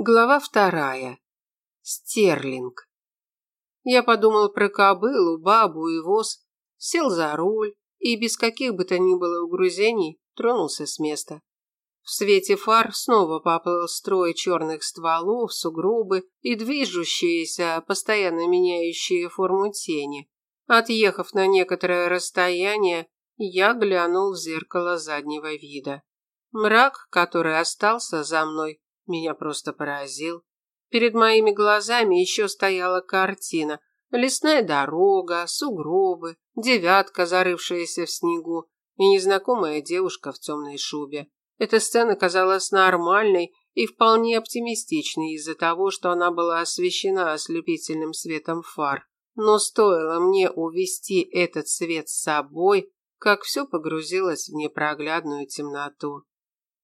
Глава вторая. Стерлинг. Я подумал про кобылу, бабу и воз, сел за руль и без каких бы то ни было угрызений тронулся с места. В свете фар снова поплыл строй черных стволов, сугробы и движущиеся, постоянно меняющие форму тени. Отъехав на некоторое расстояние, я глянул в зеркало заднего вида. Мрак, который остался за мной, меня просто поразил. Перед моими глазами еще стояла картина. Лесная дорога, сугробы, девятка, зарывшаяся в снегу, и незнакомая девушка в темной шубе. Эта сцена казалась нормальной и вполне оптимистичной из-за того, что она была освещена ослепительным светом фар. Но стоило мне увести этот свет с собой, как все погрузилось в непроглядную темноту.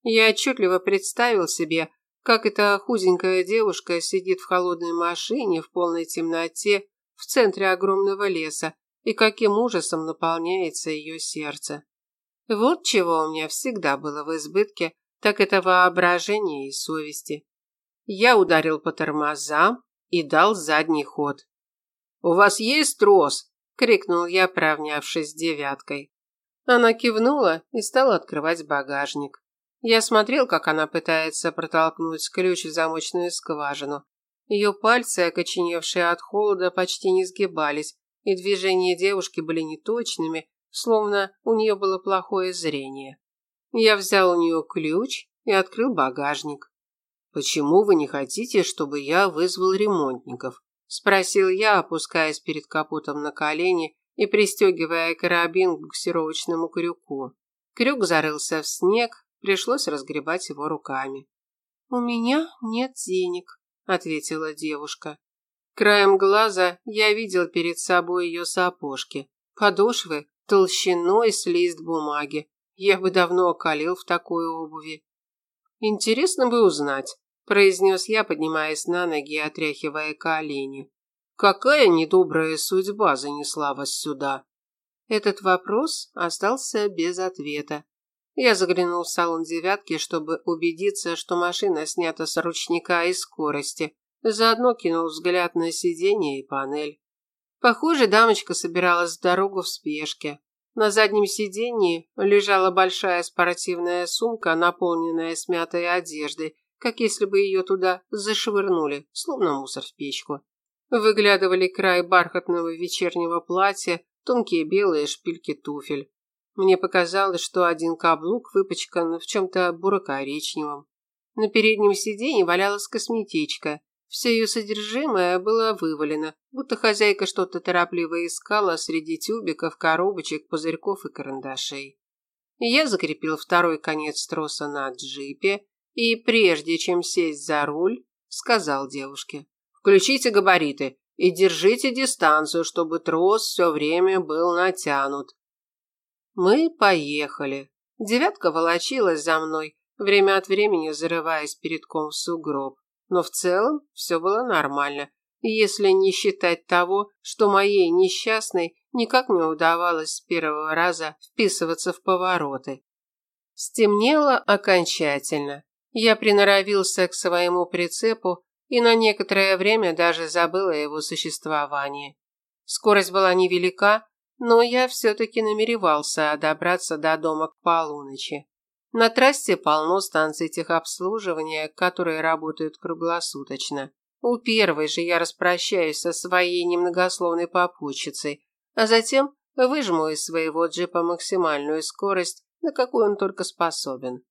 Я отчетливо представил себе, как эта худенькая девушка сидит в холодной машине в полной темноте в центре огромного леса и каким ужасом наполняется ее сердце. Вот чего у меня всегда было в избытке, так это воображение и совести. Я ударил по тормозам и дал задний ход. «У вас есть трос?» – крикнул я, провнявшись с девяткой. Она кивнула и стала открывать багажник. Я смотрел, как она пытается протолкнуть ключ в замочную скважину. Ее пальцы, окоченевшие от холода, почти не сгибались, и движения девушки были неточными, словно у нее было плохое зрение. Я взял у нее ключ и открыл багажник. «Почему вы не хотите, чтобы я вызвал ремонтников?» – спросил я, опускаясь перед капотом на колени и пристегивая карабин к буксировочному крюку. Крюк зарылся в снег, Пришлось разгребать его руками. «У меня нет денег», – ответила девушка. Краем глаза я видел перед собой ее сапожки. Подошвы толщиной с лист бумаги. Я бы давно околел в такой обуви. «Интересно бы узнать», – произнес я, поднимаясь на ноги и отряхивая колени. «Какая недобрая судьба занесла вас сюда?» Этот вопрос остался без ответа. Я заглянул в салон девятки, чтобы убедиться, что машина снята с ручника и скорости. Заодно кинул взгляд на сиденье и панель. Похоже, дамочка собиралась в дорогу в спешке. На заднем сиденье лежала большая спортивная сумка, наполненная смятой одеждой, как если бы ее туда зашвырнули, словно мусор в печку. Выглядывали край бархатного вечернего платья, тонкие белые шпильки туфель. Мне показалось, что один каблук выпачкан в чем-то буро-коричневом. На переднем сиденье валялась косметичка. Все ее содержимое было вывалено, будто хозяйка что-то торопливо искала среди тюбиков, коробочек, пузырьков и карандашей. Я закрепил второй конец троса на джипе и, прежде чем сесть за руль, сказал девушке. «Включите габариты и держите дистанцию, чтобы трос все время был натянут. Мы поехали. Девятка волочилась за мной, время от времени зарываясь передком в сугроб. Но в целом все было нормально, если не считать того, что моей несчастной никак не удавалось с первого раза вписываться в повороты. Стемнело окончательно. Я приноровился к своему прицепу и на некоторое время даже забыл о его существовании. Скорость была невелика, но я все-таки намеревался добраться до дома к полуночи. На трассе полно станций техобслуживания, которые работают круглосуточно. У первой же я распрощаюсь со своей немногословной попутчицей, а затем выжму из своего джипа максимальную скорость, на какую он только способен.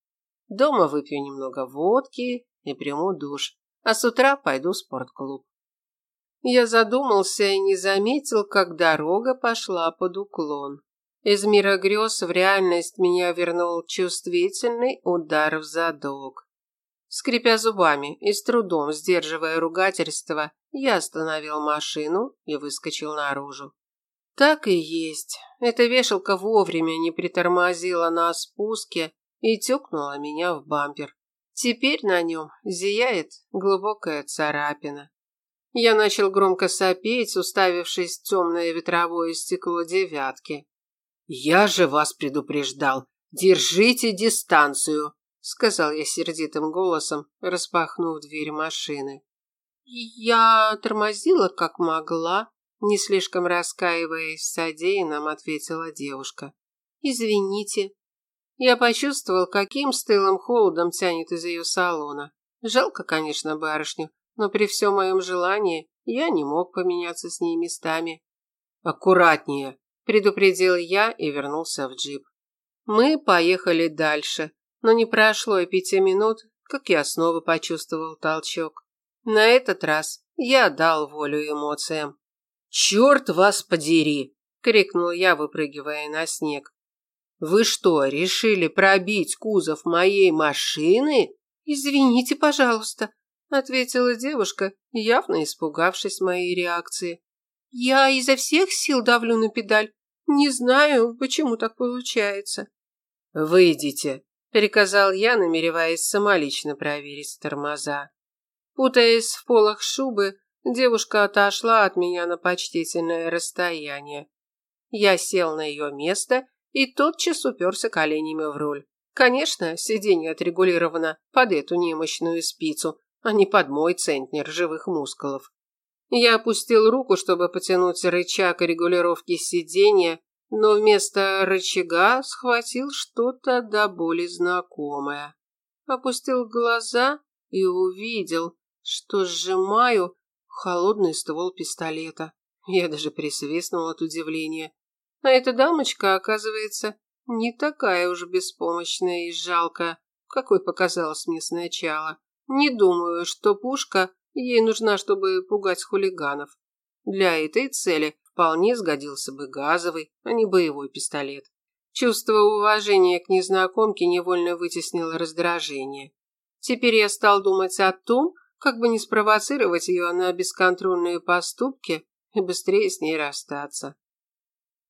Дома выпью немного водки и приму душ, а с утра пойду в спортклуб. Я задумался и не заметил, как дорога пошла под уклон. Из мира грез в реальность меня вернул чувствительный удар в задок. Скрипя зубами и с трудом сдерживая ругательство, я остановил машину и выскочил наружу. Так и есть. Эта вешалка вовремя не притормозила на спуске и тюкнула меня в бампер. Теперь на нем зияет глубокая царапина. Я начал громко сопеть, уставившись в темное ветровое стекло девятки. «Я же вас предупреждал! Держите дистанцию!» сказал я сердитым голосом, распахнув дверь машины. Я тормозила как могла, не слишком раскаиваясь в содеянном, ответила девушка. Извините. Я почувствовал, каким стылым холодом тянет из ее салона. Жалко, конечно, барышню, но при всем моем желании я не мог поменяться с ней местами. Аккуратнее, предупредил я и вернулся в джип. Мы поехали дальше, но не прошло и пяти минут, как я снова почувствовал толчок. На этот раз я дал волю эмоциям. «Черт вас подери!» – крикнул я, выпрыгивая на снег. «Вы что, решили пробить кузов моей машины?» «Извините, пожалуйста», – ответила девушка, явно испугавшись моей реакции. «Я изо всех сил давлю на педаль. Не знаю, почему так получается». «Выйдите», – приказал я, намереваясь самолично проверить тормоза. Путаясь в полах шубы, девушка отошла от меня на почтительное расстояние. Я сел на ее место и тотчас уперся коленями в руль. Конечно, сиденье отрегулировано под эту немощную спицу, а не под мой центнер живых мускулов. Я опустил руку, чтобы потянуть рычаг регулировки сиденья, но вместо рычага схватил что-то до боли знакомое. Опустил глаза и увидел, что сжимаю холодный ствол пистолета. Я даже присвистнул от удивления. А эта дамочка, оказывается, не такая уж беспомощная и жалкая, какой показалась мне сначала. Не думаю, что пушка ей нужна, чтобы пугать хулиганов. Для этой цели вполне сгодился бы газовый, а не боевой пистолет. Чувство уважения к незнакомке невольно вытеснило раздражение. Теперь я стал думать о том, как бы не спровоцировать ее на бесконтрольные поступки и быстрее с ней расстаться.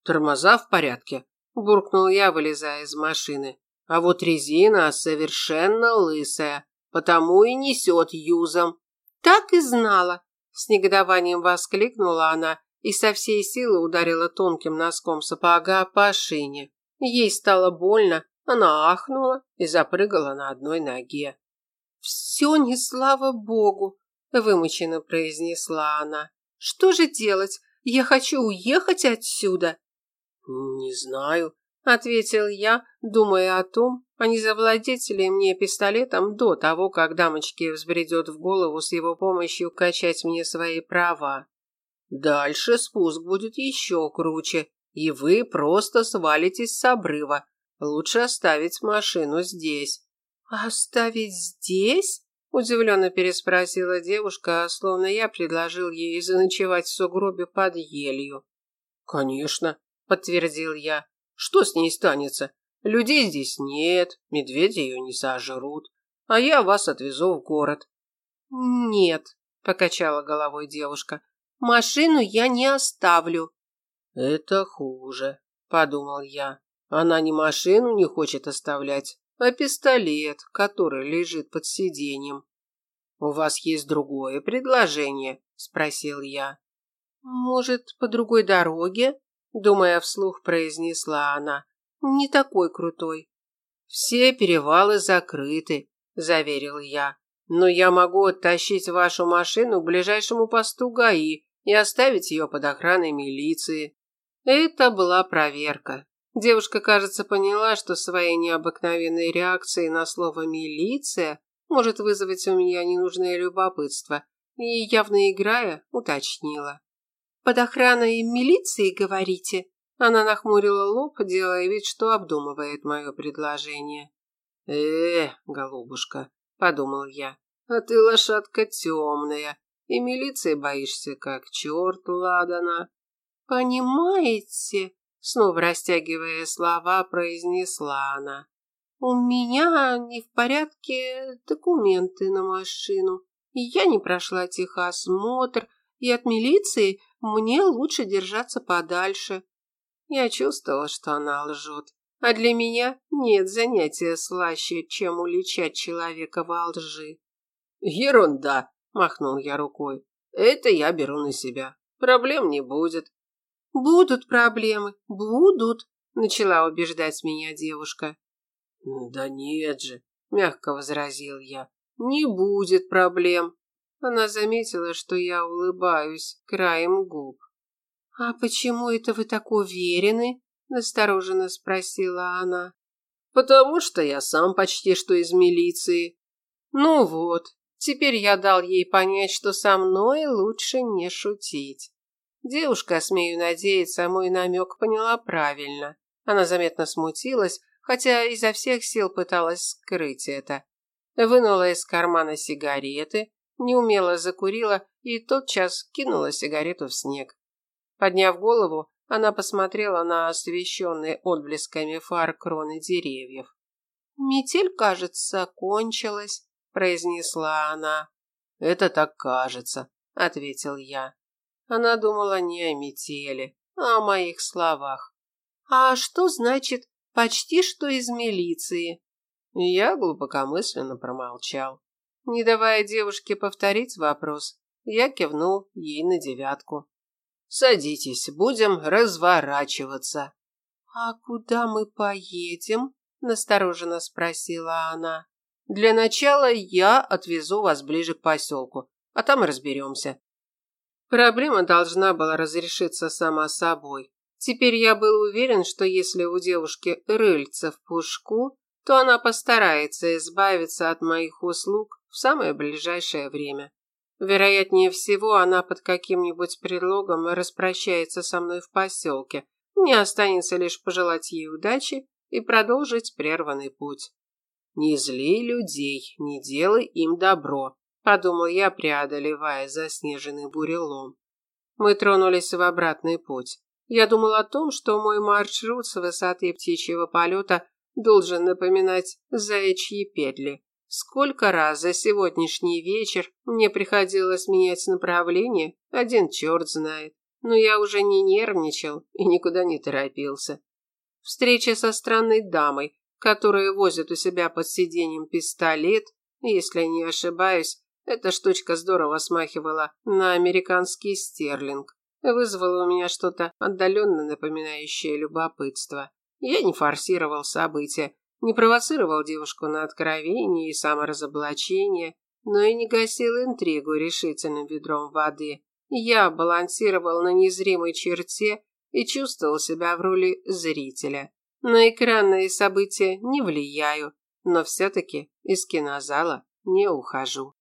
«Тормоза в порядке», – буркнул я, вылезая из машины. «А вот резина совершенно лысая, потому и несет юзом». «Так и знала!» – с негодованием воскликнула она и со всей силы ударила тонким носком сапога по шине. Ей стало больно, она ахнула и запрыгала на одной ноге. «Все не слава богу», – вымученно произнесла она. «Что же делать? Я хочу уехать отсюда». «Не знаю», – ответил я, думая о том, а не завладеть ли мне пистолетом до того, как дамочке взбредет в голову с его помощью качать мне свои права. Дальше спуск будет еще круче, и вы просто свалитесь с обрыва. Лучше оставить машину здесь. «Оставить здесь?» – удивленно переспросила девушка, словно я предложил ей заночевать в сугробе под елью. «Конечно», – подтвердил я. «Что с ней станется? Людей здесь нет, медведи ее не сожрут, а я вас отвезу в город». «Нет», – покачала головой девушка, – «машину я не оставлю». «Это хуже», – подумал я. «Она ни машину не хочет оставлять, а пистолет, который лежит под сиденьем. «У вас есть другое предложение?» – спросил я. «Может, по другой дороге?» – думая вслух, произнесла она. «Не такой крутой». «Все перевалы закрыты», – заверил я. «Но я могу оттащить вашу машину к ближайшему посту ГАИ и оставить ее под охраной милиции». Это была проверка. Девушка, кажется, поняла, что своей необыкновенной реакцией на слово «милиция» может вызвать у меня ненужное любопытство, и, явно играя, уточнила. «Под охраной милиции, говорите?» Она нахмурила лоб, делая вид, что обдумывает мое предложение. «Э, голубушка», — подумал я, — «а ты лошадка темная, и милиции боишься, как черт ладана». «Понимаете?» Снова растягивая слова, произнесла она. «У меня не в порядке документы на машину. Я не прошла техосмотр, и от милиции мне лучше держаться подальше». Я чувствовала, что она лжет. А для меня нет занятия слаще, чем уличать человека во лжи. «Ерунда!» – махнул я рукой. «Это я беру на себя. Проблем не будет. «Будут проблемы, будут», – начала убеждать меня девушка. «Да нет же», – мягко возразил я. Не будет проблем. Она заметила, что я улыбаюсь краем губ. А почему это вы так уверены? настороженно спросила она. Потому что я сам почти что из милиции. Ну вот, теперь я дал ей понять, что со мной лучше не шутить. Девушка, смею надеяться, мой намек поняла правильно. Она заметно смутилась, хотя изо всех сил пыталась скрыть это. Вынула из кармана сигареты, неумело закурила и тотчас кинула сигарету в снег. Подняв голову, она посмотрела на освещенные отблесками фар кроны деревьев. «Метель, кажется, кончилась», – произнесла она. «Это так кажется», – ответил я. Она думала не о метели, а о моих словах. «А что значит «почти что из милиции»?» Я глубокомысленно промолчал. Не давая девушке повторить вопрос, я кивнул ей на девятку. «Садитесь, будем разворачиваться». «А куда мы поедем?» – настороженно спросила она. «Для начала я отвезу вас ближе к поселку, а там разберемся». Проблема должна была разрешиться сама собой. Теперь я был уверен, что если у девушки рыльца в пушку, то она постарается избавиться от моих услуг в самое ближайшее время. Вероятнее всего, она под каким-нибудь предлогом распрощается со мной в поселке. Мне останется лишь пожелать ей удачи и продолжить прерванный путь. «Не зли людей, не делай им добро», – подумал я, преодолевая заснеженный бурелом. Мы тронулись в обратный путь. Я думал о том, что мой маршрут с высоты птичьего полета должен напоминать заячьи петли. Сколько раз за сегодняшний вечер мне приходилось менять направление, один черт знает. Но я уже не нервничал и никуда не торопился. Встреча со странной дамой, которая возит у себя под сиденьем пистолет, если не ошибаюсь, эта штучка здорово смахивала на американский стерлинг, вызвала у меня что-то отдаленно напоминающее любопытство. Я не форсировал события, не провоцировал девушку на откровение и саморазоблачение, но и не гасил интригу решительным ведром воды. Я балансировал на незримой черте и чувствовал себя в роли зрителя. На экранные события не влияю, но все-таки из кинозала не ухожу.